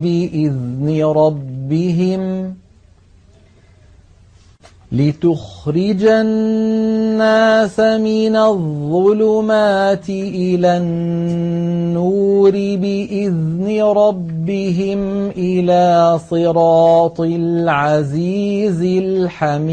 بإذن ربهم لتخرج الناس من الظلمات إلى النور بإذن ربهم إلى صراط العزيز الحميد.